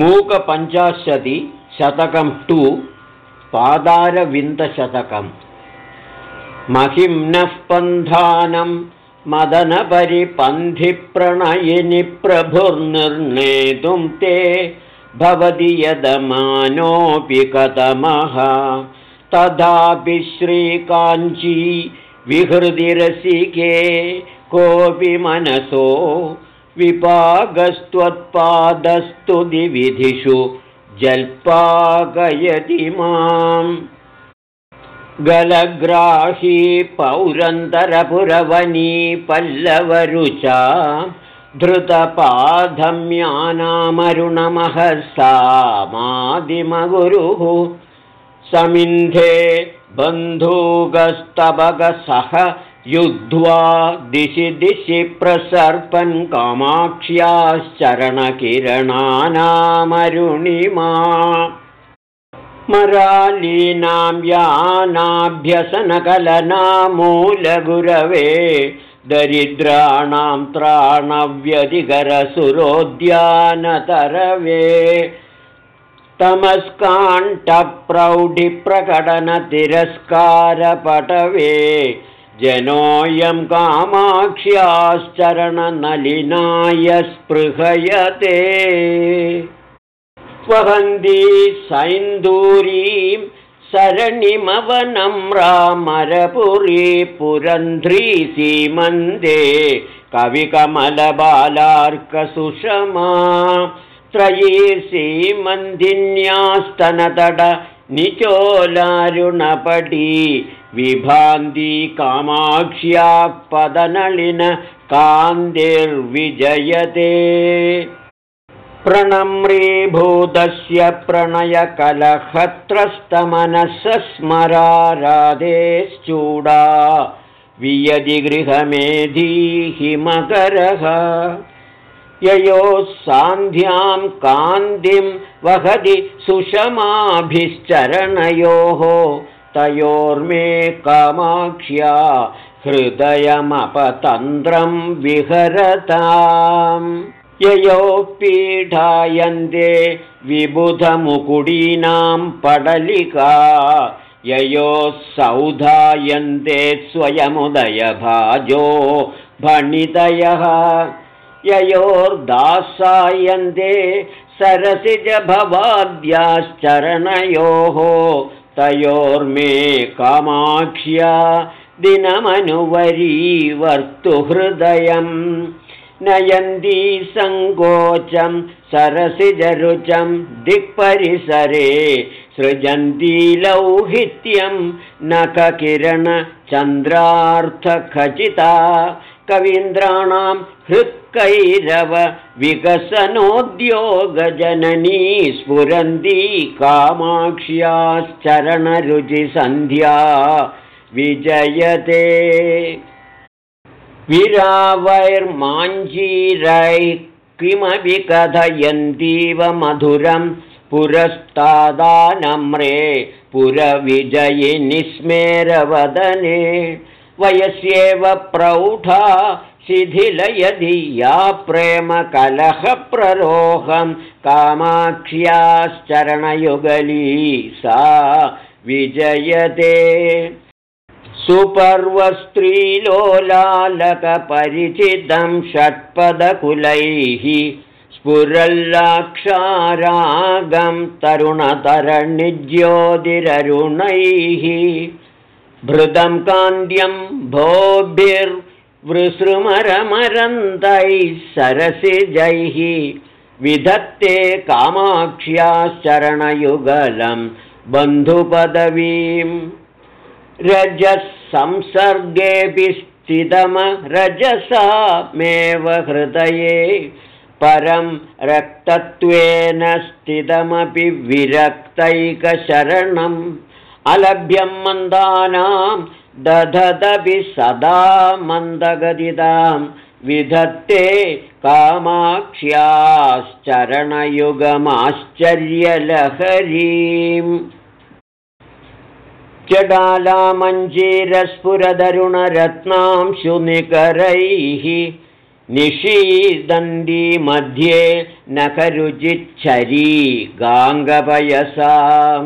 मूकपञ्चाशति शतकं टु पादारविन्दशतकम्। महिम्नः पन्थानं मदनपरिपन्थिप्रणयिनि प्रभुर्निर्णेतुं ते भवति यदमानोऽपि कथमः तथापि श्रीकाञ्ची विहृदिरसिके कोऽपि मनसो विपागस्त्वत्पादस्तुतिविधिषु जल्पाकयति माम्। गलग्राही पौरन्तरपुरवनी पल्लवरुचा धृतपाधम्यानामरुणमहसामादिमगुरुः समिन्धे बन्धूकस्तबकसह युद्ध्वा दिशि दिशि प्रसर्पन् कामाक्ष्याश्चरणकिरणानामरुणिमा। मरालीनां यानाभ्यसनकलनामूलगुरवे दरिद्राणां त्राणव्यधिकरसुरोद्यानतरवे। तमस्काण्ठप्रौढिप्रकटनतिरस्कारपटवे जनोऽयं कामाक्ष्याश्चरणनलिनाय स्पृहयते। वहन्ती सैन्दूरीं सरणिमवनम्रामरपुरी पुरन्ध्री सीमन्दे कविकमलबालार्कसुषमा त्रयी सीमन्दिन्यास्तनतड निचोलारुणपटी विभान्ति कामाक्ष्या पदनलिन कान्तिर्विजयते। प्रणम्रीभूतस्य प्रणयकलहत्रस्तमनसस्मराराधेश्चूडा वियदि गृहमेधीहि मकरः ययोः सान्ध्यां कान्तिं वहति सुषमाभिश्चरणयोः तयोर्मे कामाक्ष्या हृदयमपतन्त्रं विहरताम्। ययोः पीठायन्ते विबुधमुकुडीनां पडलिका ययोः सौधायन्ते स्वयमुदयभाजो भणितयः। ययोर्दासायन्ते सरसिजभवाद्याश्चरणयोः तयोर्मे कामाक्ष्या दिनमनुवरीवर्तुहृदयम् नयन्ती सङ्कोचं सरसिजरुचं दिक्परिसरे सृजन्ती लौहित्यं नखकिरणचन्द्रार्थखचिता कवीन्द्राणां हृत्कैरव विकसनोद्योगजननी स्फुरन्ती कामाक्ष्याश्चरणरुचिसन्ध्या विजयते। विरावैर्माञ्जीरैः किमपि कथयन्तीव मधुरं पुरस्तादानम्रे पुरविजयिनिस्मेरवदने। वयस्येव प्रौढा शिथिलयदि या प्रेमकलहप्ररोहं कामाक्ष्याश्चरणयुगली सा विजयते। सुपर्वस्त्रीलोलालकपरिचितं षट्पदकुलैः स्फुरल्लाक्षारागं तरुणतरणिज्योतिररुणैः भृतं कान्त्यं भोभिर्वृसृमरमरन्तैः सरसिजैः विधत्ते कामाक्ष्याश्चरणयुगलं बन्धुपदवीम्। रजः संसर्गेऽपि स्थितमरजसामेव हृदये। परं रक्तत्वेन स्थितमपि विरक्तैकशरणम्। अलभ्यं मन्दानां दधदपि सदा मन्दगदितां विधत्ते कामाक्ष्याश्चरणयुगमाश्चर्यलहरीम् चडालामञ्जीरस्फुरदरुणरत्नांशुनिकरैः निषीदन्ती मध्ये नखरुचिच्छरी गाङ्गपयसां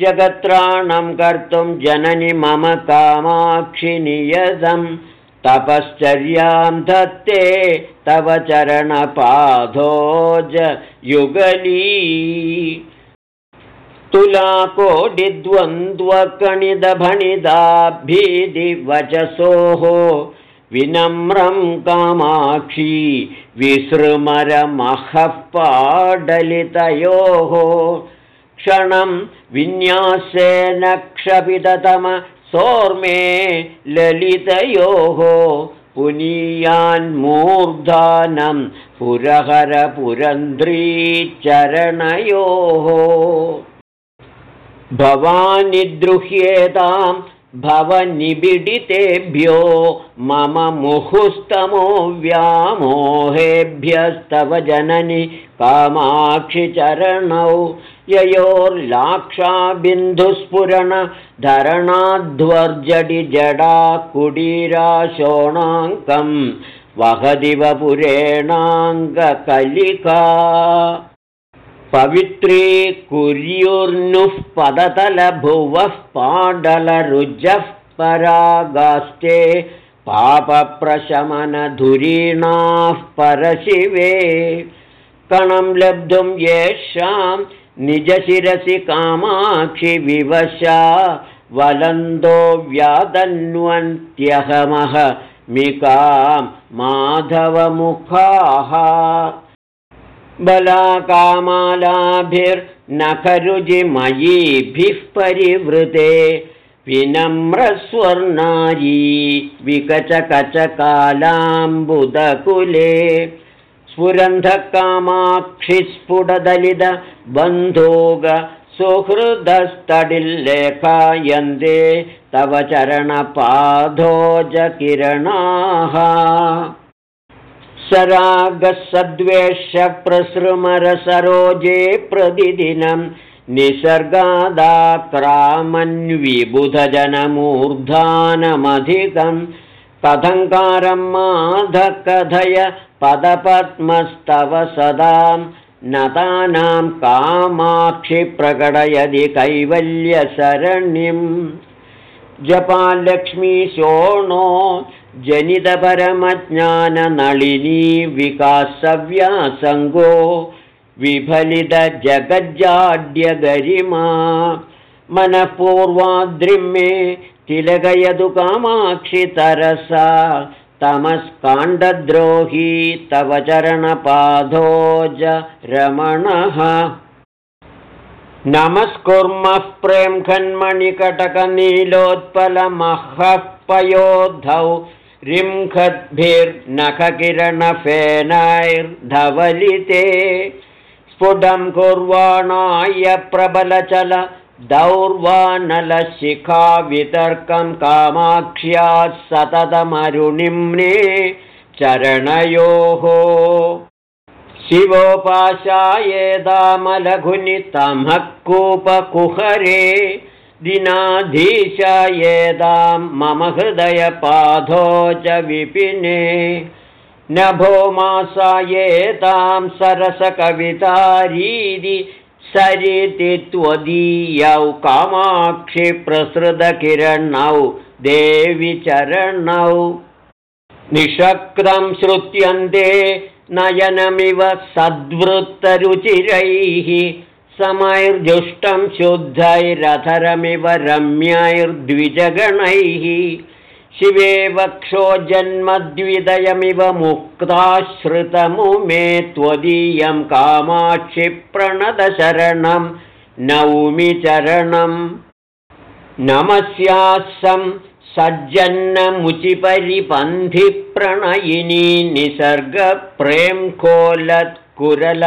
जगत्राणं कर्तुं जननि मम कामाक्षि नियतं। तपश्चर्यां धत्ते तव चरणपाधोज युगली। तुलाकोडिद्वन्द्वकणिदभणिदाभीदिवचसोः विनम्रं कामाक्षी विसृमरमहः पाडलितयोः क्षणं विन्यासेन क्षपिततम सोर्मे ललितयोः पुनीयान्मूर्धानं पुरहरपुरन्ध्रीचरणयोः भवानि द्रुह्येतां भवनिबिडितेभ्यो मम मुहुस्तमो व्यामोहेभ्यस्तव जननि कामाक्षिचरणौ ययोर्लाक्षाबिन्दुस्फुरण धरणाध्वर्जडिजडा कुडीराशोणाङ्कं वहदिव पुरेणाङ्गकलिका पवित्री कुर्युर्नुः पदतलभुवः पाडलरुजः परागास्ते पापप्रशमनधुरीणाः परशिवे। कणं लब्धुं येषां निजशिरसि कामाक्षि विवशा वलन्दो व्यादन्वन्त्यहमः मिकां माधवमुखाः बलाकामालाभिर्नखरुजिमयीभिः परिवृते विनम्रस्वर्णारी विकचकचकालाम्बुदकुले स्फुरन्धकामाक्षिस्फुटदलित बन्धोग सुहृदस्तडिल्लेखायन्ते तव चरणपाधोजकिरणाः सरागसद्वेषप्रसृमरसरोजे प्रतिदिनं निसर्गादाक्रामन्विबुधजनमूर्धानमधिकं कथङ्कारं माधकथय पदपद्मस्तव सदां नतानां कामाक्षि प्रकटयदि कैवल्यसरणिं जपालक्ष्मीशोणो जनितपरमज्ञाननळिनी विकासव्यासङ्गो विफलितजगज्जाड्यगरिमा। मनःपूर्वाद्रिमे तिलकयदु कामाक्षितरसा तमस्काण्डद्रोही तव चरणपाधोज रमणः नमस्कुर्मः प्रेम खन्मणिकटकनीलोत्पलमहः पयोद्धौ रिंखद्भिर्नखकिरणफेनैर्धवलिते स्फुटं कुर्वाणाय प्रबलचल दौर्वानलशिखावितर्कं कामाक्ष्या सततमरुणिम्ने चरणयोः। शिवोपाशायेदामलघुनितमः कूपकुहरे दिनाधीशायेदां मम हृदयपाधो च विपिने। नभो मासायेतां सरसकवितारीदि सरिति त्वदीयौ कामाक्षिप्रसृतकिरणौ देवि चरणौ। निषक्तं श्रुत्यन्ते नयनमिव सद्वृत्तरुचिरैः समैर्जुष्टं शुद्धैरथरमिव रम्यैर्द्विजगणैः शिवे वक्षो जन्मद्विदयमिव मुक्ताश्रितमुमे त्वदीयं कामाक्षिप्रणदशरणं नौमि चरणम् नमस्यासं सज्जन्नमुचिपरिपन्थिप्रणयिनी निसर्गप्रेम्कोलत्कुरल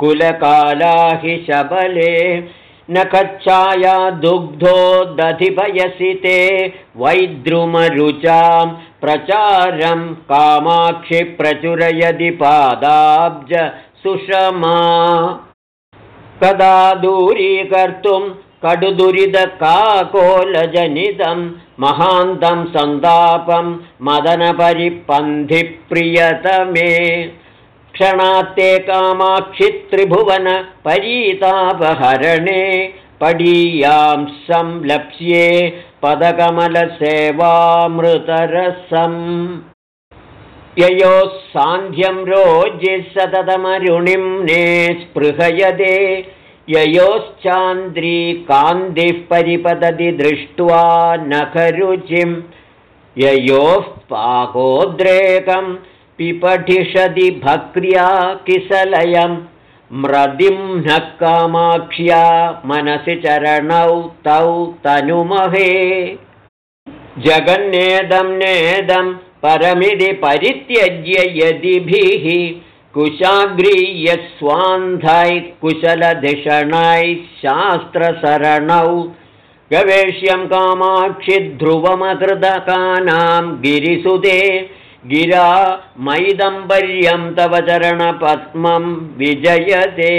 कुलकालाहि शबले न कच्छाया दुग्धो दधिपयसि ते वैद्रुमरुचां प्रचारं कामाक्षि प्रचुरयदि पादाब्ज सुषमा। कदा दूरीकर्तुं कडुदुरितकाकोलजनितं महान्तं सन्तापं मदनपरिपन्थिप्रियतमे क्षणात्ते कामाक्षित्रिभुवन परीतापहरणे पडीयां संलप्स्ये पदकमलसेवामृतरसम्। ययोः सान्ध्यं रोजिः ने स्पृहयदे। ययोश्चान्द्री कान्तिः परिपतति दृष्ट्वा नखरुचिं। ययोः पाकोद्रेकं पिपठिषदि भक्र्या किसलयं म्रदिं नः कामाक्ष्या मनसि चरणौ तौ तनुमहे। जगन्नेदं नेदं परमिति परित्यज्य यदिभिः कुशाग्रीयस्वान्धैः कुशलधिषणैः शास्त्रसरणौ गवेष्यं कामाक्षिध्रुवमकृतकानां गिरिसुदे गिरा मैदम्बर्यं तव चरणपद्मं विजयते।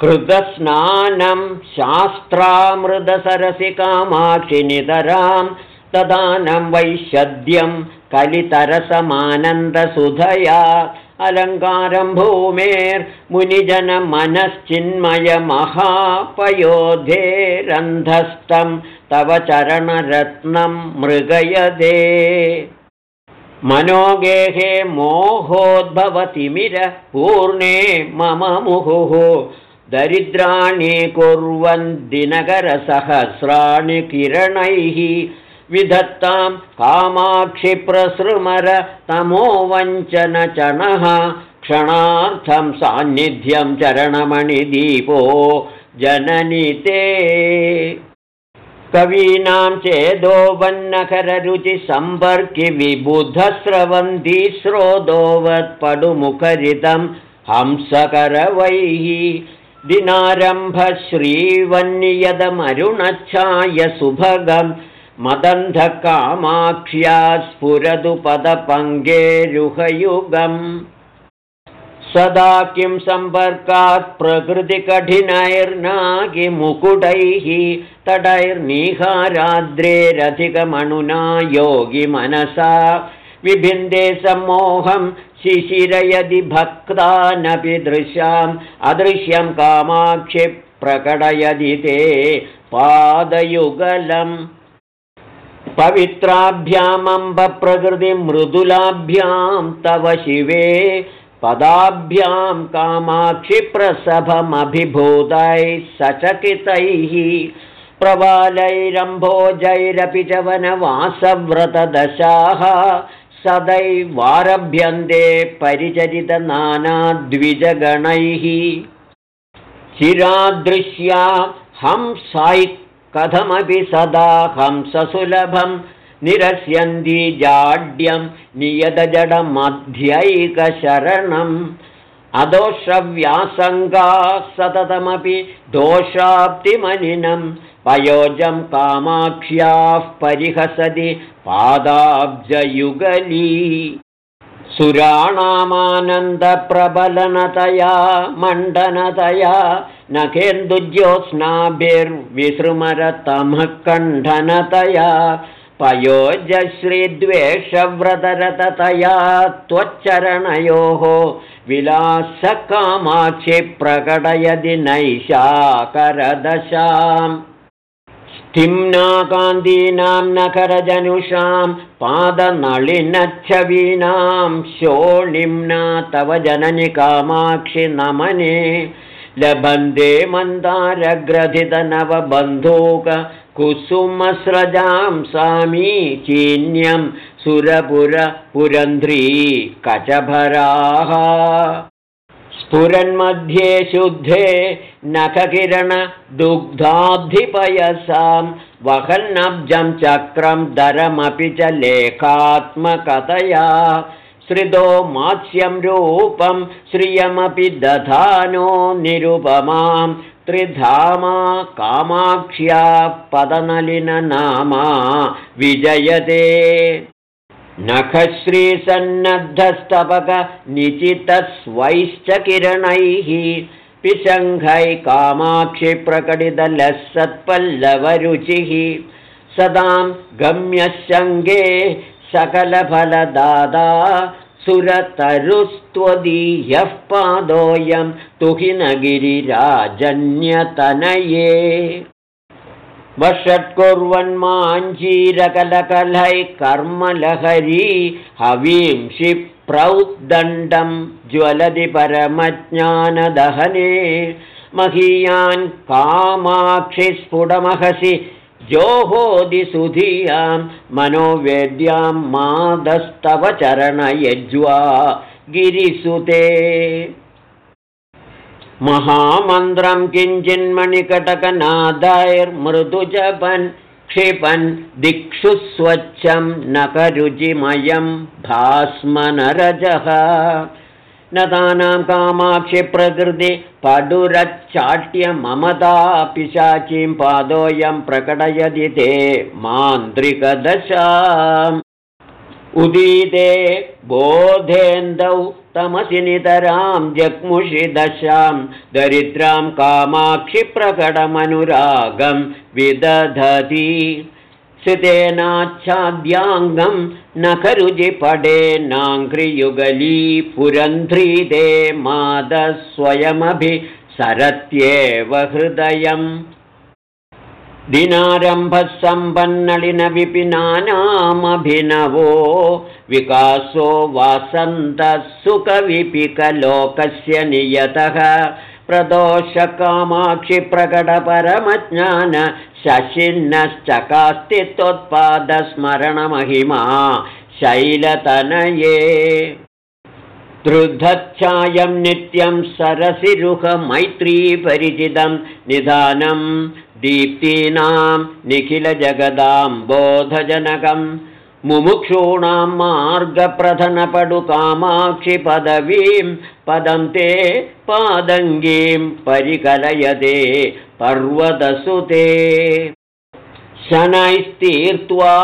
कृतस्नानं शास्त्रामृतसरसि कामाक्षिनितरां तदानं वैशद्यं कलितरसमानन्दसुधया। अलङ्कारं भूमेर्मुनिजनमनश्चिन्मयमहापयोधेरन्धस्तं तव चरणरत्नं मृगयदे मनोगेहे मोहोद्भवतिमिर पूर्णे मम मुहुः। दरिद्राणि कुर्वन् दिनकरसहस्राणि किरणैः। विधत्तां कामाक्षिप्रसृमर तमो वञ्चनचणः क्षणार्थं सान्निध्यं चरणमणिदीपो। जननि ते कवीनां चेदो वन्नखररुचिसम्पर्कि विबुधस्रवन्ती स्रोतोवत्पडुमुखरितं हंसकरवैः। दिनारम्भश्रीवन्नियदमरुणच्छाय सुभगम् मदन्धकामाक्ष्या स्फुरदु पदपङ्गेरुहयुगम् सदा किं सम्पर्कात् प्रकृतिकठिनैर्नागिमुकुटैः तटैर्निहाराद्रेरधिकमणुना योगिमनसा विभिन्दे सम्मोहं शिशिरयदि भक्तानपि दृश्याम् अदृश्यं कामाक्षि प्रकटयदि ते पादयुगलम्। पवित्राभ्यामम्बप्रकृतिमृदुलाभ्यां तव शिवे पदाभ्यां कामाक्षिप्रसभमभिभूतैः सचकितैः प्रबालैरम्भोजैरपि च वनवासव्रतदशाः सदैवारभ्यन्ते परिचरितनानाद्विजगणैः। चिरादृश्या हंसायि कथमपि सदा हंससुलभं निरस्यन्ति जाड्यं नियतजडमध्यैकशरणम्। अदोषव्यासङ्गा सततमपि दोषाप्तिमनिनं। पयोजं कामाक्ष्याः परिहसति पादाब्जयुगली। सुराणामानन्दप्रबलनतया मण्डनतया नखेन्दुज्योत्स्नाभिर्विसृमरतमः कण्ठनतया पयोजश्रीद्वेषव्रतरततया त्वच्चरणयोः विलासकामाक्षि प्रकटयदि नैशाकरदशाम्। स्थिम्नाकान्दीनां नखरजनुषां पादनलिनच्छवीनां शोणिम्ना तव जननि कामाक्षि नमने। लभन्ते मन्दारग्रथितनवबन्धूककुसुमस्रजां सामीचीन्यं सुरपुरपुरन्ध्री कचभराः। स्फुरन्मध्ये शुद्धे नखकिरणदुग्धाब्धिपयसां वहन्नब्जं चक्रं दरमपि च लेखात्मकतया। श्रितो मात्स्यं रूपं श्रियमपि दधानो निरुपमां त्रिधामा कामाक्ष्या पदनलिननामा विजयते। नखश्रीसन्नद्धस्तपक निचितस्वैश्च किरणैः पिशङ्घै कामाक्षिप्रकटितलसत्पल्लवरुचिः सदां गम्यशङ्गे सकलफलदादा सुरतरुस्त्वदीयः पादोऽयं तुहिनगिरिराजन्यतनये। वषट्कुर्वन्माञ्जीरकलकलैः कर्मलहरी हवींषि प्रौद्दण्डं ज्वलति परमज्ञानदहने। महीयान् कामाक्षिस्फुटमहसि जोहोदिसुधियां मनोवेद्यां मादस्तव चरणयज्वा गिरिसुते। महामन्त्रं किञ्चिन्मणिकटकनादैर्मृदुजपन् क्षिपन् दिक्षु स्वच्छं नकरुचिमयं भास्मनरजः नतानां कामाक्षिप्रकृति पडुरच्चाट्यममता पिशाचीं पादोऽयं प्रकटयति ते मान्त्रिकदशाम्। उदीते बोधेन्दौ तमसि नितरां जग्मुषि दशां दरिद्रां कामाक्षिप्रकटमनुरागं विदधति सितेनाच्छाद्याङ्गं नखरुजिपडे नाङ्घ्रियुगली पुरन्ध्रीदे मादस्वयमभि सरत्येव हृदयम्। दिनारम्भः सम्पन्नलिनविपिनानामभिनवो विकासो वासन्तः सुखविपिकलोकस्य नियतः। प्रदोषकामाक्षिप्रकटपरमज्ञान शशिन्नश्चकास्ति त्वत्पादस्मरणमहिमा शैलतनये। दृद्धच्छायं नित्यं सरसिरुहमैत्रीपरिचितं निधानं दीप्तीनां निखिलजगदां बोधजनकम् मुमुक्षूणां मार्गप्रधनपडुकामाक्षिपदवीं पदं ते पादङ्गीं परिकलयते पर्वतसुते। शनैस्तीर्त्वा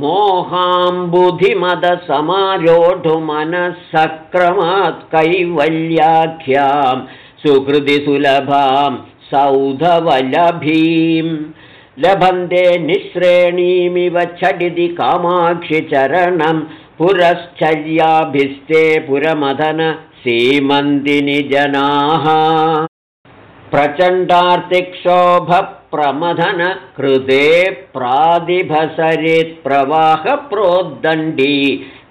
मोहाम्बुधिमदसमारोढुमनःसक्रमात् कैवल्याख्यां सुहृदिसुलभां सौधवलभीम् लभन्ते निःश्रेणीमिव झटिति कामाक्षिचरणं पुरश्चर्याभिस्ते पुरमदन सीमन्तिनि जनाः प्रचण्डार्तिक्षोभप्रमथन कृते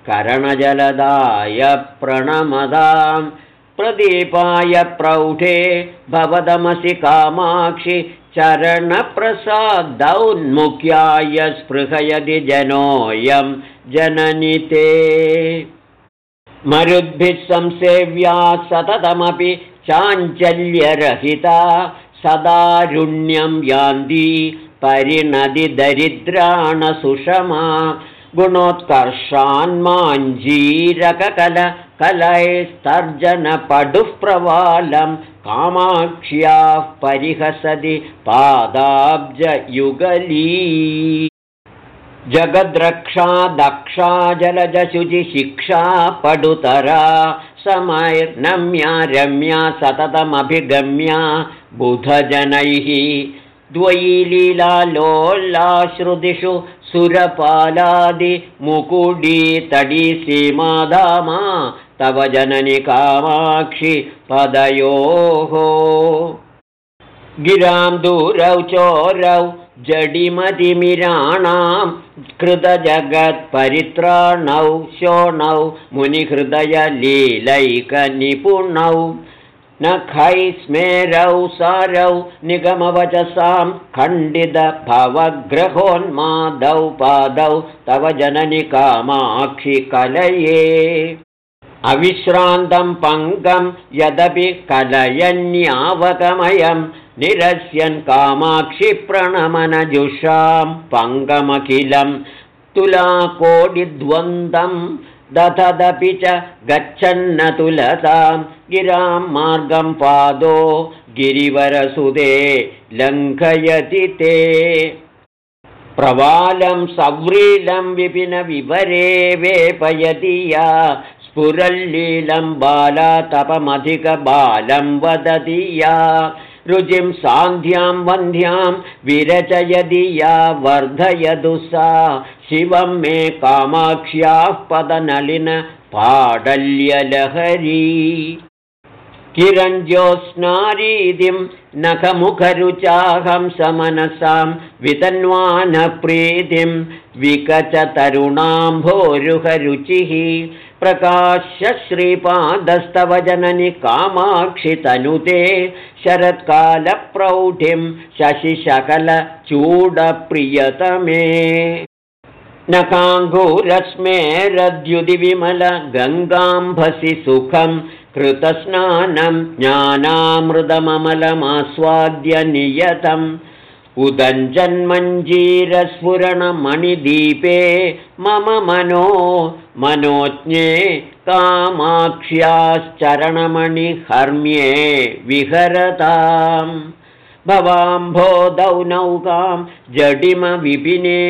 करणजलदाय प्रणमदाम् प्रदीपाय प्रौढे भवदमसि कामाक्षि चरणप्रसादौन्मुख्याय स्पृहयति जनोऽयं जननिते मरुद्भिः संसेव्या सततमपि चाञ्चल्यरहिता सदारुण्यं यान्ती परिणदिदरिद्राणसुषमा गुणोत्कर्षान्माञ्जीरककल कलैस्तर्जनपडुः प्रवालं कामाक्ष्याः परिहसति पादाब्जयुगली जगद्रक्षा दक्षा जलजशुचिशिक्षा पडुतरा समैर्नम्या रम्या सततमभिगम्या बुधजनैः द्वयी लीलालोल्लाश्रुतिषु सुरपालादिमुकुडी तडी सीमाधामा तव जननि कामाक्षि पदयोः। गिरां दूरौ चोरौ जडिमतिमिराणां कृतजगत्परित्राणौ शोणौ मुनिहृदयलीलैकनिपुणौ। न स्मेरौ सारौ निगमवचसां खण्डितभवग्रहोन्मादौ पादौ तव जननि कामाक्षिकलये अविश्रान्तं पङ्गं यदपि कलयन्यावकमयं निरस्यन् कामाक्षिप्रणमनजुषां पङ्गमखिलं तुलाकोडिद्वन्द्वं दधदपि च गच्छन्न तुलतां गिरां मार्गं पादो गिरिवरसुदे लङ्घयति ते। प्रवालं सव्रीलं विपिन विवरे वेपयति या। पुरल्लीलं बाला तपमधिकबालं वदति या रुचिं सान्ध्यां वन्ध्यां विरचयदि या वर्धयदु सा। शिवं मे कामाक्ष्याः पदनलिन पाडल्यलहरी। किरञ्जोत्स्नारीतिं नखमुखरुचाहं समनसां वितन्वानप्रीतिं विकचतरुणाम्भोरुहरुचिः प्रकाश्यश्रीपादस्तव जननि कामाक्षितनुते शरत्कालप्रौढिं शशिशकलचूडप्रियतमे नकाङ्गूरस्मेरद्युदिविमल गङ्गाम्भसि सुखं कृतस्नानं ज्ञानामृतममलमास्वाद्य नियतम् उदञ्जन्मञ्जीरस्फुरणमणिदीपे मम मनो मनोज्ञे कामाक्ष्याश्चरणमणिहर्म्ये विहरताम्। भवाम्भोदौ नौकां जडिमविपिने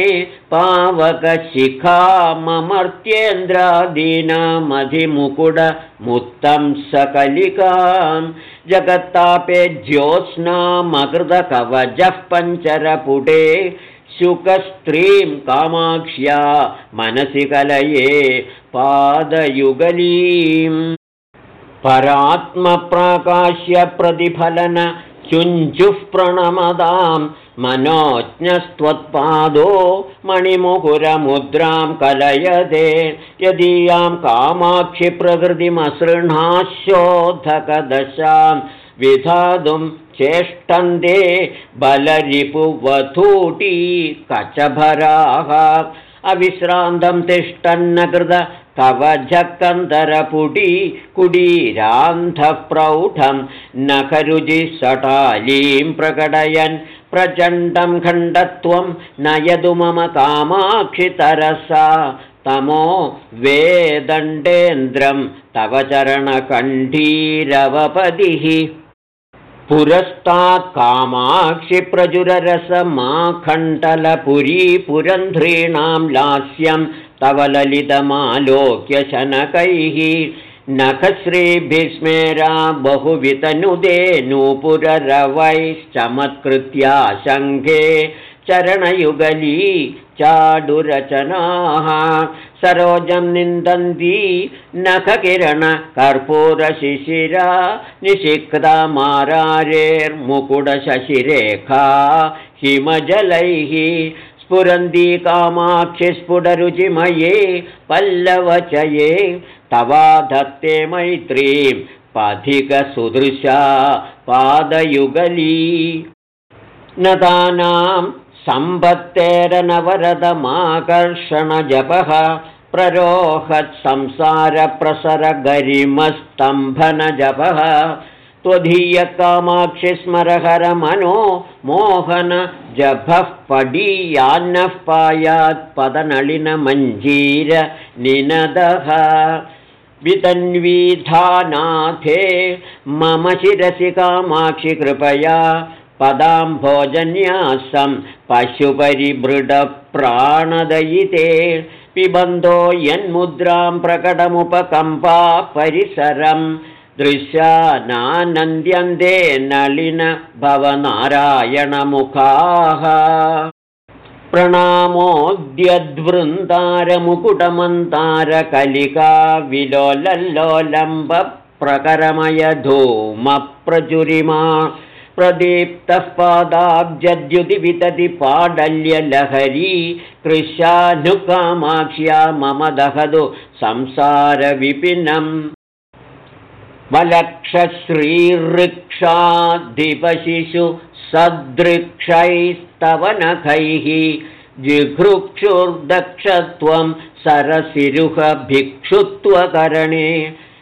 पावकशिखाममर्त्येन्द्रादीनामधिमुकुडमुत्तं सकलिकां जगत्तापे ज्योत्स्नामकृतकवचः पञ्चरपुटे शुकस्त्रीं कामाक्ष्या मनसि कलये पादयुगलीम्। परात्मप्राकाश्यप्रतिफलन चुञ्चुः प्रणमदां मनोज्ञस्त्वत्पादो मणिमुकुरमुद्रां कलयते यदीयां कामाक्षिप्रकृतिमसृणाशोधकदशां विधातुं चेष्टन्ते बलरिपुवधूटी कचभराः। अविश्रान्तं तिष्ठन्न कृत कवझकन्दरपुटी कुडीरान्धः प्रौढं नखरुजिसटालीं प्रकटयन् प्रचण्डं खण्डत्वं नयतु मम कामाक्षितरसा। तमो वेदण्डेन्द्रं तव चरणकण्ठीरवपदिः। पुरस्तात् कामाक्षिप्रचुररसमाखण्डलपुरी पुरन्ध्रीणां लास्यं तव ललितमालोक्य शनकैः नखश्रीभिस्मेरा बहुवितनुदे नूपुररवैश्चमत्कृत्या शङ्घे चरणयुगली चाडुरचनाः सरोजं निन्दन्ती नखकिरणकर्पूरशिशिरा मारारेर्मुकुडशशिरेखा हिमजलैः स्फुरन्ती कामाक्षिस्फुटरुचिमये पल्लवचये तवा धत्ते मैत्रीं पथिकसुदृशा पादयुगली। नतानां सम्पत्तेरनवरदमाकर्षणजपः प्ररोहत्संसारप्रसरगरिमस्तम्भनजपः त्वधीयकामाक्षिस्मरहरमनो मोहन जभः पडीयान्नः पायात्पदनलिनमञ्जीर निनदः। वितन्वीधानाथे मम शिरसि कामाक्षि कृपया पदाम्भोजन्यासं पशुपरिभृडप्राणदयिते पिबन्धो यन्मुद्रां प्रकटमुपकम्पा परिसरं दृश्यानानन्द्यन्ते नलिन भवनारायणमुखाः प्रणामोऽद्यद्वृन्दारमुकुटमन्तारकलिका विलोलल्लोलम्बप्रकरमयधूमप्रचुरिमा प्रदीप्तः पादाब्जद्युतिवितति पाडल्यलहरी कृशानुकामाक्ष्या मम दहदु संसारविपिनम् वलक्षश्रीऋक्षाधिपशिषु सदृक्षैस्तवनखैः जिघृक्षुर्दक्षत्वं सरसिरुहभिक्षुत्वकरणे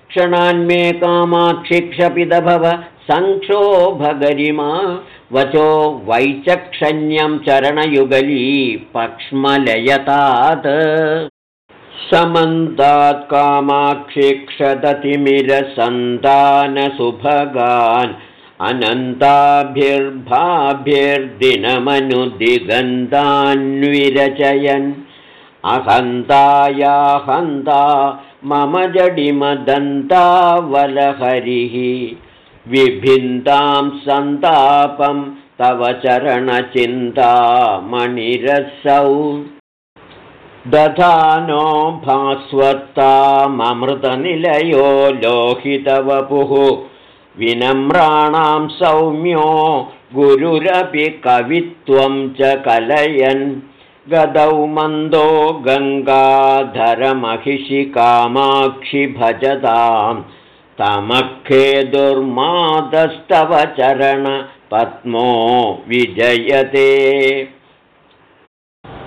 क्षणान्मे कामाक्षिक्षपिदभव सङ्क्षोभगरिमा वचो वैचक्षण्यं चरणयुगली पक्ष्मलयतात् समन्तात् कामाक्षिक्षदतिमिरसन्तानसुभगान् अनन्ताभिर्भाभिर्दिनमनुदिगन्तान्विरचयन् अहन्ताया हन्ता मम जडिमदन्तावलहरिः विभिन्तां सन्तापं तव चरणचिन्तामणिरसौ दधानो भास्वत्ताममृतनिलयो लोहितवपुः। विनम्राणां सौम्यो गुरुरपि कवित्वं च कलयन्। गदौ मन्दो गङ्गाधरमहिषि कामाक्षि भजतां तमखे दुर्मादस्तव चरणपद्मो विजयते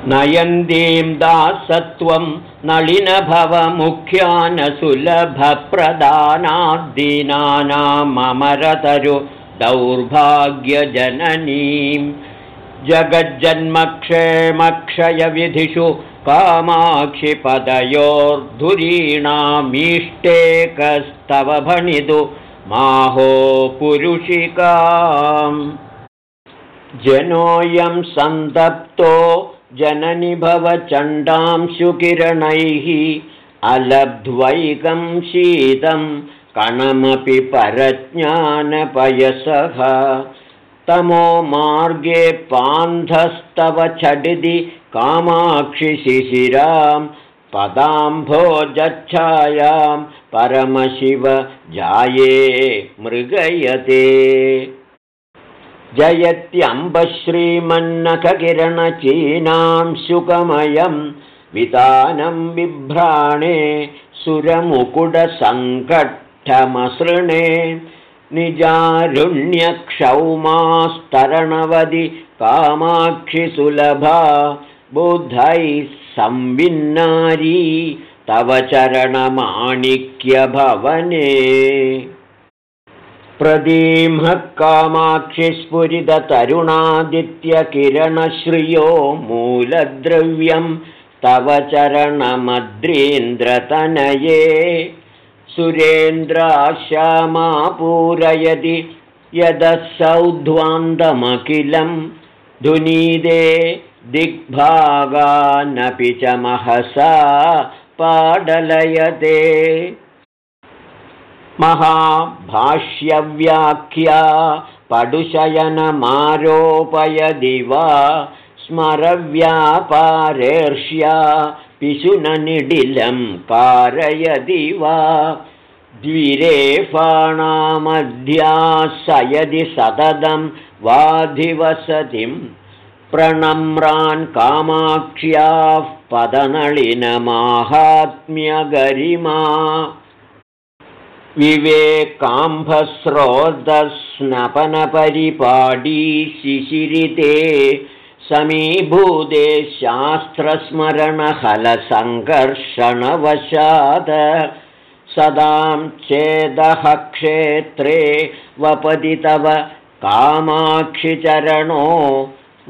नयन्दीं दासत्वं नलिनभवमुख्यानसुलभप्रदानाद्दीनानामरतरु दौर्भाग्यजननीं जगज्जन्मक्षेमक्षयविधिषु कामाक्षिपदयोर्धुरीणामीष्टेकस्तव भणितु माहो पुरुषिकाम्। जनोऽयं सन्तप्तो जननि भवचण्डांशुकिरणैः अलब्ध्वैकं शीतं कणमपि परज्ञानपयसः। तमो मार्गे पान्धस्तव झटिति कामाक्षिशिशिरां पदाम्भोजच्छायां परमशिव जाये मृगयते जयत्यम्बश्रीमन्नखकिरणचीनां शुकमयं वितानं बिभ्राणे सुरमुकुटसङ्कट्ठमसृणे निजारुण्यक्षौमास्तरणवदि कामाक्षिसुलभा बुधैः संविन्नारी तव चरणमाणिक्यभवने प्रदीमः कामाक्षिस्फुरिततरुणादित्यकिरणश्रियो मूलद्रव्यं तव चरणमद्रीन्द्रतनये। सुरेन्द्राश्यामा पूरयति यदसौध्वान्तमखिलं धुनीदे दिग्भागानपि च महसा पाडलयते महाभाष्यव्याख्या पडुशयनमारोपयदि वा स्मरव्यापारेर्ष्या पिशुननिडिलं कारयदि वा द्विरेफाणामध्यासयदि सततं वाधिवसतिं प्रणम्रान् कामाक्ष्याः पदनलिनमाहात्म्यगरिमा विवेकाम्भस्रोतस्नपनपरिपाडी शिशिरिते समीभूते शास्त्रस्मरणहलसङ्कर्षणवशात् सदां चेदः क्षेत्रे वपति तव कामाक्षिचरणो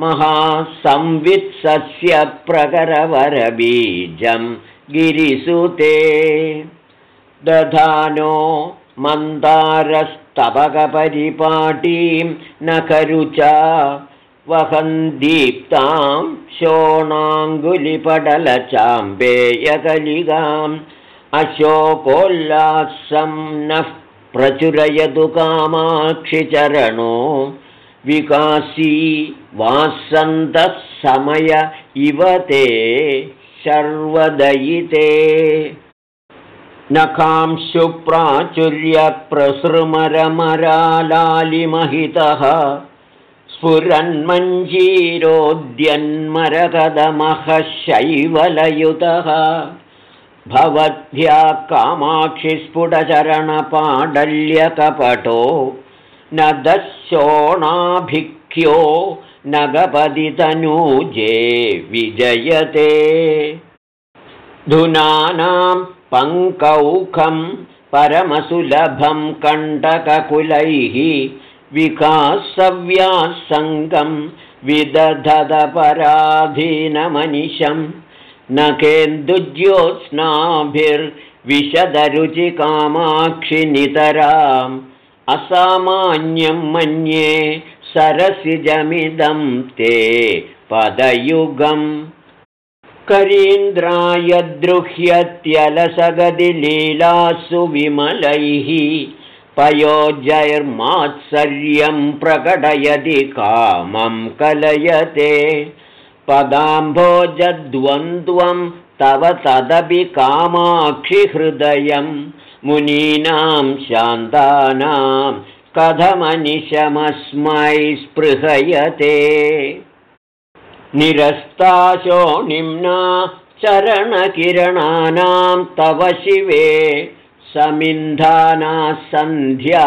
महासंवित्सस्य प्रकरवरबीजं गिरिसुते दधानो मन्दारस्तबकपरिपाटीं नखरुचा वहन्दीप्तां शोणाङ्गुलिपटलचाम्बेयकलिकाम् अशोकोल्लासं नः प्रचुरयतु कामाक्षिचरणो। विकासी वासन्तः समय इव ते शर्वदयिते नखांशुप्राचुर्यप्रसृमरमरालालिमहितः भवद्भ्या कामाक्षिस्फुटचरणपाडल्यकपटो न दशोणाभिख्यो नगपदितनूजे विजयते। धुनानां पङ्कौखं परमसुलभं कण्टककुलैः विकासव्यासङ्गं विदधदपराधीनमनिशं न केन्दुज्योत्स्नाभिर्विशदरुचिकामाक्षिनितराम् असामान्यं मन्ये सरसिजमिदं ते पदयुगम् करीन्द्राय लीलासु विमलैः पयोजैर्मात्सर्यं प्रकटयति कामं कलयते। पदाम्भोजद्वन्द्वं तव तदपि कामाक्षिहृदयं। मुनीनां शान्तानां कथमनिशमस्मै स्पृहयते निरस्ताशो निम्ना चरणकिरणानां तव शिवे समिन्धाना सन्ध्या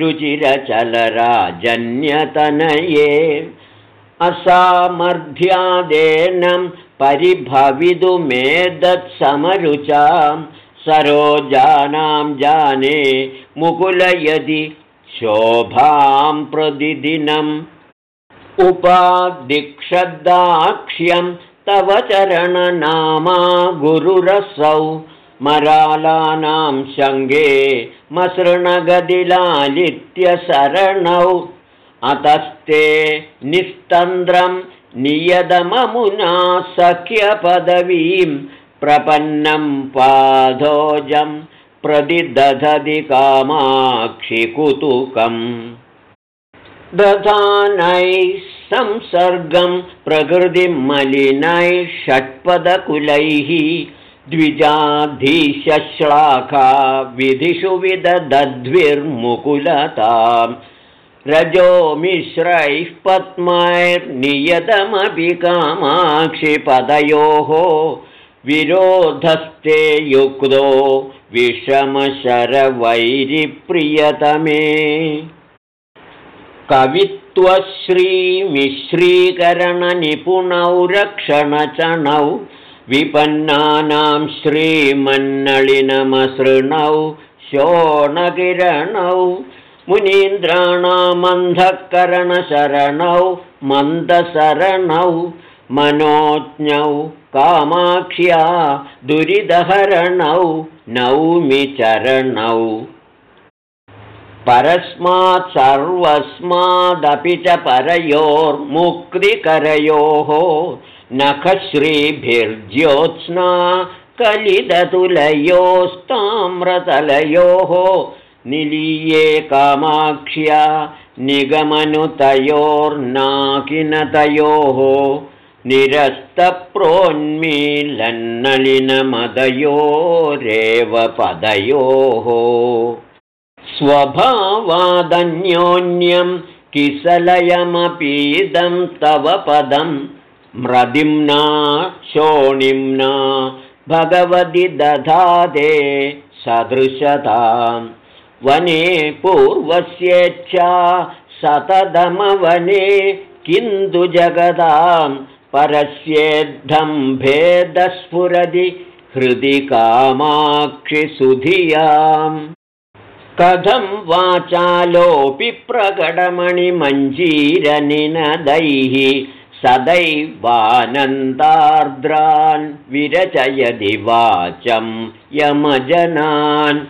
रुचिरचलराजन्यतनये असामर्थ्यादेनं परिभवितुमेदत्समरुचां सरोजानां जाने मुकुलयदि शोभां प्रतिदिनम् उपादिक्षदाक्ष्यं तव चरणनामा गुरुरसौ। मरालानां शङ्गे मसृणगदिलालित्यशरणौ अतस्ते निस्तन्द्रं नियदममुना सख्यपदवीं प्रपन्नं पाधोजं प्रतिदधति कामाक्षिकुतुकम् दधानैः संसर्गं प्रकृतिमलिनैः षट्पदकुलैः द्विजाधीशश्लाखा विधिषु विदधद्भिर्मुकुलतां रजो मिश्रैः पद्मैर्नियतमपि कामाक्षिपदयोः विरोधस्ते युक्तो विषमशरवैरिप्रियतमे कवित्वश्रीमिश्रीकरणनिपुणौ रक्षणचणौ विपन्नानां श्रीमन्नलिनमसृणौ शोणकिरणौ मुनीन्द्राणामन्धःकरणशरणौ मन्दशरणौ मनोज्ञौ कामाक्ष्या दुरिदहरणौ नौमि चरणौ परस्मात् सर्वस्मादपि च परयोर्मुक्तिकरयोः नखश्रीभिर्ज्योत्स्ना कलिदतुलयोस्ताम्रतलयोः निलीये कामाक्ष्या निगमनुतयोर्नाकिनतयोः निरस्तप्रोन्मीलन्नलिनमदयोरेव पदयोः स्वभावादन्योन्यं किसलयमपीदं तव पदं म्रदिम्ना शोणिम्ना भगवति दधादे सदृशतां। वने पूर्वस्येच्छा सततमवने किन्तु जगदां परस्येद्धं भेदस्फुरदि हृदि कामाक्षिसुधियाम् कथं वाचालोऽपि प्रकटमणिमञ्जीरनिनदैः सदैवानन्दार्द्रान् विरचयदि वाचं यमजनान्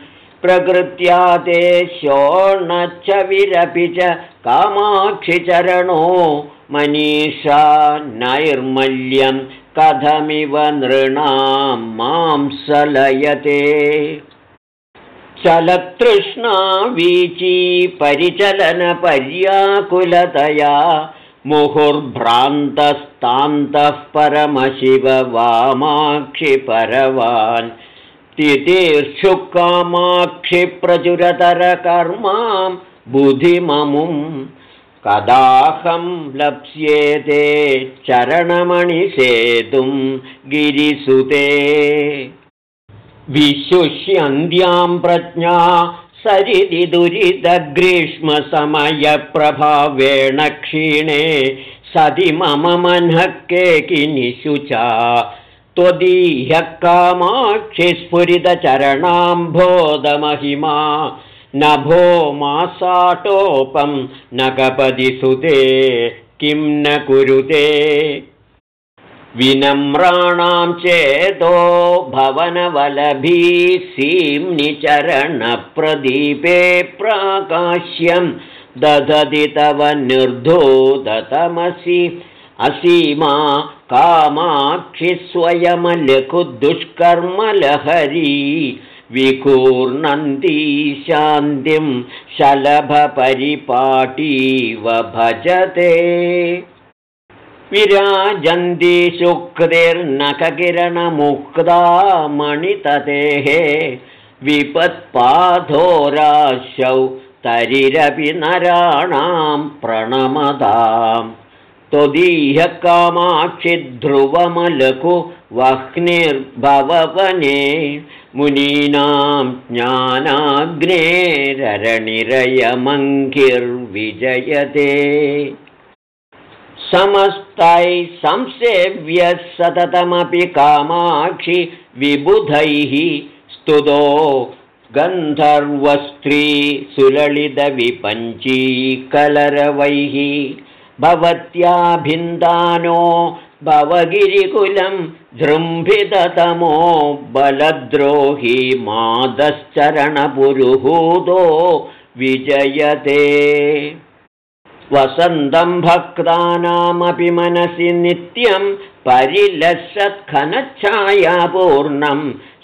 प्रकृत्या ते शोणच्छविरपि च कामाक्षिचरणो मनीषा नैर्मल्यं कथमिव नृणां मांसलयते चलतृष्णा वीची परिचलनपर्याकुलतया मुहुर्भ्रान्तस्तान्तः परमशिववामाक्षिपरवान् तितीर्षुकामाक्षिप्रचुरतरकर्मां बुधिममुं कदाहं लप्स्येते चरणमणिसेतुं गिरिसुते विशुष्यन्त्यां प्रज्ञा सरिति दुरितग्रीष्मसमयप्रभावेण क्षीणे सति मम मनः केकिनिशुचा। त्वदीह्यः कामाक्षिस्फुरितचरणाम्भोदमहिमा नभो मासाटोपं न कपदि सुते किं न कुरुते विनम्राणां चेतो भवनवलभी सीम्निचरणप्रदीपे प्राकाश्यं दधति तव निर्धोदतमसि। असीमा कामाक्षि स्वयमलघुदुष्कर्मलहरी विकूर्णन्ती शान्तिं शलभपरिपाटीव भजते विराजन्ती शुक्तिर्नखकिरणमुक्ता मणिततेः विपत्पाधोराशौ तरिरपि नराणां प्रणमताम् त्वदीयकामाक्षिध्रुवमलघु वह्निर्भवने मुनीनां ज्ञानाग्नेररणिरयमङ्गिर्विजयते समस्तैः संसेव्यः सततमपि कामाक्षि विबुधैः। स्तुतो गन्धर्वस्त्री सुललितविपञ्चीकलरवैः। भवत्याभिन्दानो भवगिरिकुलं जृम्भिततमो बलद्रोही मादश्चरणपुरुहूतो विजयते वसन्तं भक्तानामपि मनसि नित्यं परिलसत्खनच्छायापूर्णं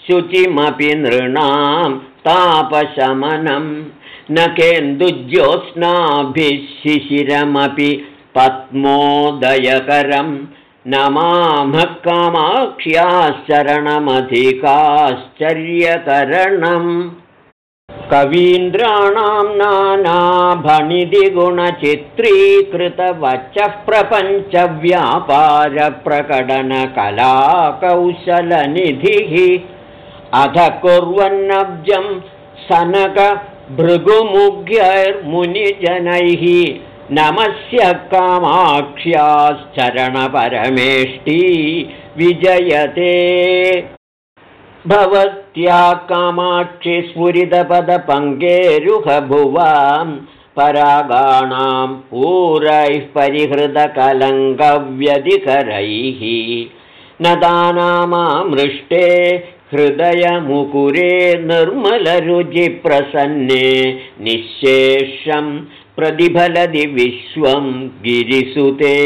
शुचिमपि नृणां तापशमनं न केन्दुज्योत्स्नाभिः शिशिरमपि पद्मोदयकरं नमामः कवीन्द्राणां नानाभणिदिगुणचित्रीकृतवचः प्रपञ्चव्यापारप्रकटनकलाकौशलनिधिः। अध कुर्वन्नब्जं सनकभृगुमुग्यैर्मुनिजनैः नमस्य कामाक्ष्याश्चरणपरमेष्टि विजयते भवत्या कामाक्षि स्फुरितपदपङ्केरुहभुवां परागाणां पूरैः परिहृतकलङ्कव्यधिकरैः नदानामामृष्टे हृदयमुकुरे निर्मलरुचिप्रसन्ने निःशेषम् प्रतिफलति विश्वं गिरिसुते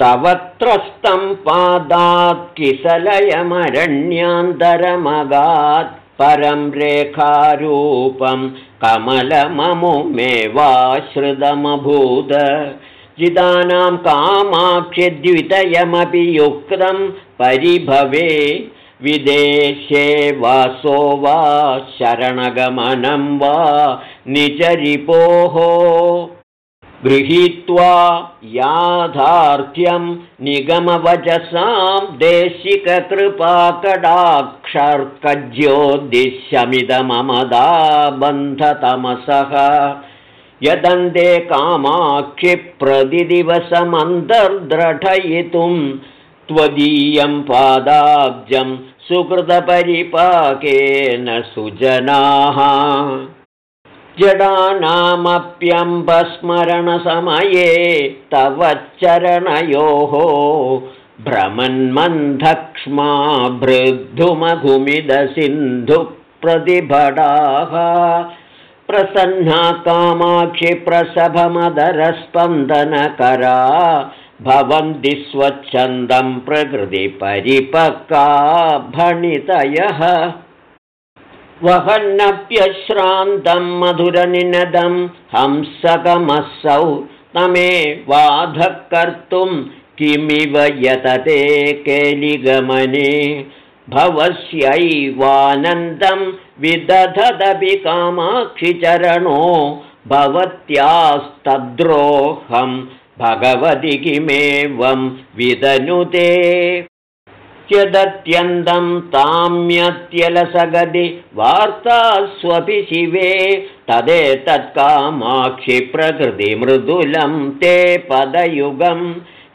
तव त्रस्तं पादात् किसलयमरण्यान्तरमगात् परं रेखारूपं कमलममुमेवाश्रितमभूत। जिदानां कामाक्षिद्वितयमपि युक्तं परिभवे विदेशे वासो वा शरणगमनं वा निचरिपोः गृहीत्वा याथार्थ्यं निगमवचसां देशिककृपाकडाक्षर्कज्योदिश्यमिदममदा बन्धतमसः यदन्ते कामाक्षिप्रतिदिवसमन्तर्द्रढयितुं त्वदीयं पादाब्जं सुकृतपरिपाकेन सुजनाः जडानामप्यम्बस्मरणसमये तव चरणयोः भ्रमन्मन्धक्ष्मा भृद्धुमघुमिदसिन्धुप्रतिभटाः प्रसन्ना कामाक्षिप्रसभमदरस्पन्दनकरा भवन्ति स्वच्छन्दं प्रकृतिपरिपक्का भणितयः वहन्नप्यश्रान्तं मधुरनिनदं हंसकमसौ तमे वाधः कर्तुं किमिव यतते केलिगमने। भवस्यैवानन्दं विदधदपि कामाक्षिचरणो भवत्यास्तद्रोहम् भगवति किमेवं विदनुते यदत्यन्तं ताम्यत्यलसगदि वार्तास्वपि शिवे तदेतत्कामाक्षिप्रकृतिमृदुलं ते पदयुगं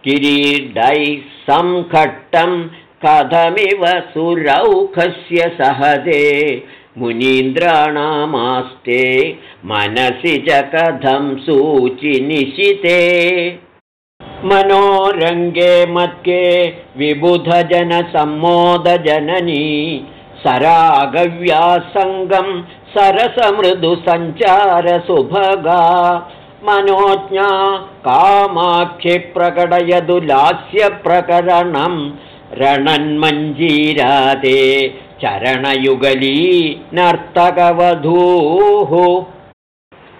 किरीडैः संखट्टं कथमिव सुरौखस्य सहदे मुनीन्द्राणामास्ते मनसि च कथं सूचिनिशिते मनोरङ्गे मत्के विबुधजनसम्मोदजननी सरागव्यासङ्गं सरसमृदुसञ्चारसुभगा मनोज्ञा कामाक्षिप्रकटयदु लास्यप्रकरणं रणन्मञ्जीरादे चरणयुगली नर्तकवधूः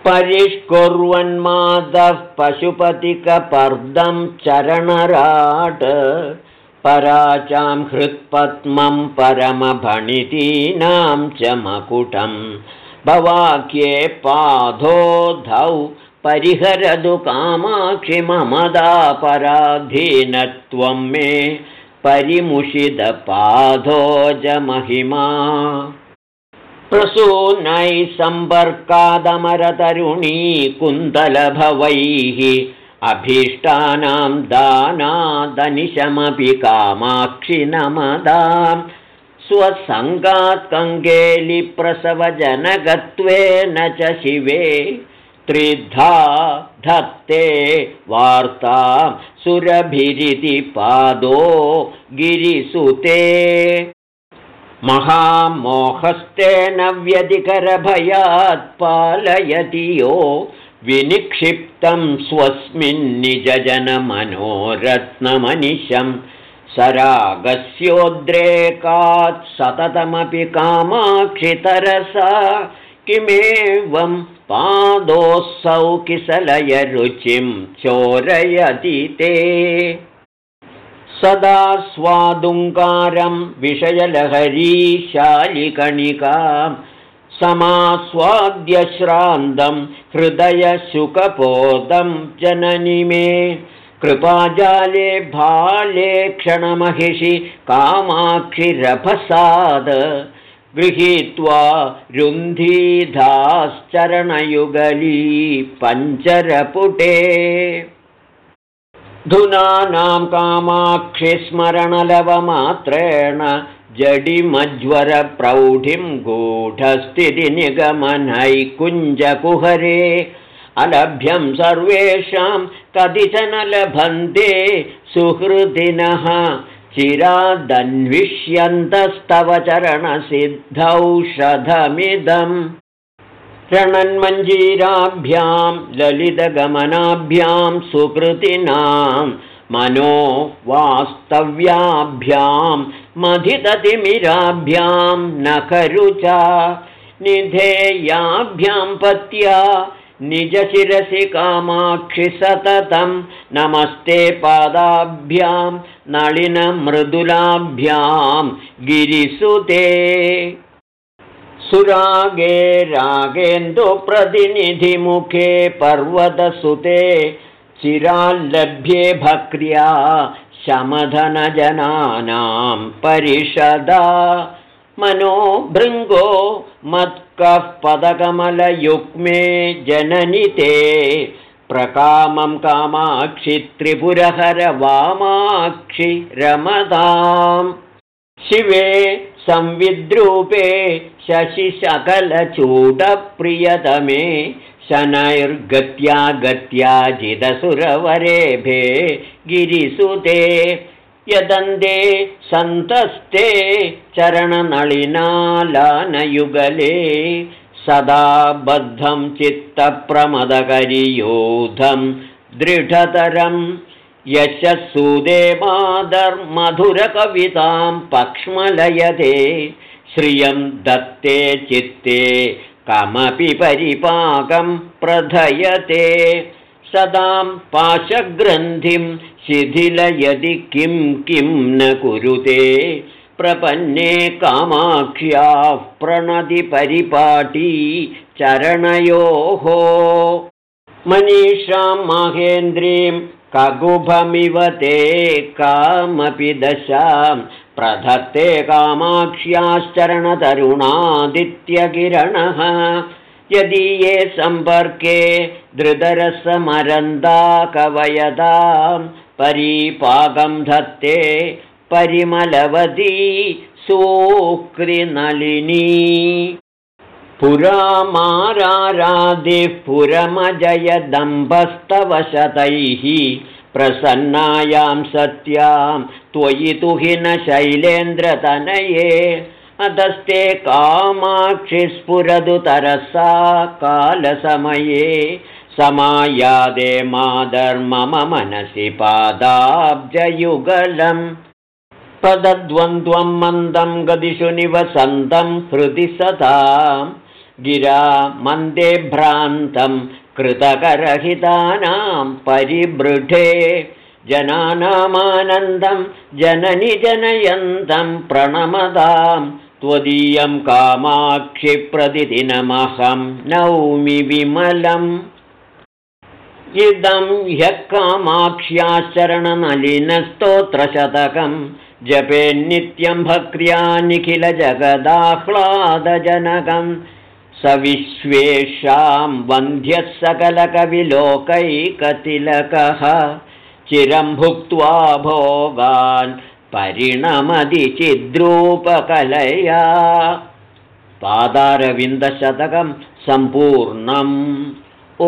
परिष्कुर्वन्मादः पशुपतिकपर्दं चरणराट पराचां हृत्पद्मं परमभणितीनां च मकुटं। भवाक्ये पाधोधौ परिहरदु कामाक्षि ममदापराधीनत्वं मे परिमुषितपाधोजमहिमा प्रसूनैः सम्पर्कादमरतरुणी कुन्दलभवैः अभीष्टानां दानादनिशमपि कामाक्षि नमदां। स्वसङ्गात् कङ्गेलिप्रसवजनगत्वेन च शिवे त्रिधा धत्ते वार्तां सुरभिरिति पादो गिरिसुते महामोहस्तेन व्यधिकरभयात् पालयति यो विनिक्षिप्तं स्वस्मिन्निजनमनोरत्नमनिशं सरागस्योद्रेकात् सततमपि कामाक्षितरसा किमेवं पादोऽसौ किसलयरुचिं चोरयति ते सदा स्वादुङ्कारं विषयलहरीशालिकणिकां समास्वाद्यश्रान्तं हृदयशुकपोदं जननि मे। कृपाजाले भाले क्षणमहिषि कामाक्षिरभसाद गृहीत्वा रुन्धीधाश्चरणयुगली पञ्चरपुटे धुनानां कामाक्षिस्मरणलवमात्रेण जडिमज्वरप्रौढिं गूढस्थितिनिगमनैकुञ्जकुहरे। अलभ्यं सर्वेषां कतिचन लभन्ते सुहृदिनः। चिरादन्विष्यन्तस्तव चरणसिद्धौषधमिदम् रणन्मञ्जीराभ्यां ललितगमनाभ्यां सुकृतिनां मनो वास्तव्याभ्यां मधिततिमिराभ्यां नखरुचा निधेयाभ्यां पत्या निजशिरसि कामाक्षि सततं नमस्ते पादाभ्यां नलिनमृदुलाभ्यां गिरिसुते सुरागे रागेन्दुप्रतिनिधिमुखे पर्वतसुते चिराल्लभ्ये भक्र्या शमधनजनानां परिषदा। मनो भृङ्गो मत्कः पदकमलयुग्मे जननि ते प्रकामं कामाक्षि त्रिपुरहर वामाक्षि रमदाम्। शिवे संविद्रूपे शशिशकलचूडप्रियतमे शनैर्गत्या गत्या जिदसुरवरेभे गिरिसुते यदन्ते सन्तस्ते चरणनलिनालानयुगले सदा बद्धं चित्तप्रमदकरियोधं दृढतरम् यशस्सुदे मादर्मधुरकवितां पक्ष्मलयते श्रियं दत्ते चित्ते कमपि परिपाकं प्रधयते। सदां पाशग्रन्थिं शिथिलयदि किं किं न कुरुते। प्रपन्ने कामाक्ष्याः प्रणतिपरिपाटी चरणयोः। मनीषां माहेन्द्रीं कगुभमिव ते कामपि दशां प्रधत्ते कामाक्ष्याश्चरणतरुणादित्यकिरणः। यदि ये सम्पर्के धृतरसमरन्दा कवयतां परीपाकं धत्ते परिमलवती सूक्रिनलिनी पुरामारारादिः पुरमजयदम्भस्तव शतैः प्रसन्नायां सत्यां त्वयि शैलेन्द्रतनये। अधस्ते कामाक्षिस्फुरदु तरसा कालसमये समायादे माधर्मम मनसि पादाब्जयुगलम् पदद्वन्द्वं मन्दं गदिषु निवसन्तं हृदि सतां गिरा मन्दे भ्रान्तं कृतकरहितानां परिबृढे जनानामानन्दं जननि जनयन्तं प्रणमदां त्वदीयं कामाक्षिप्रतिदिनमहं नौमि विमलम्। इदं ह्यः कामाक्ष्याश्चरणनलिनस्तोत्रशतकं जपेन्नित्यं भक्र्या निखिलजगदाह्लादजनकं स विश्वेषां वन्ध्यः सकलकविलोकैकतिलकः चिरं भुक्त्वा भोगान् परिणमति चिद्रूपकलया पादारविन्दशतकं सम्पूर्णम्। ओ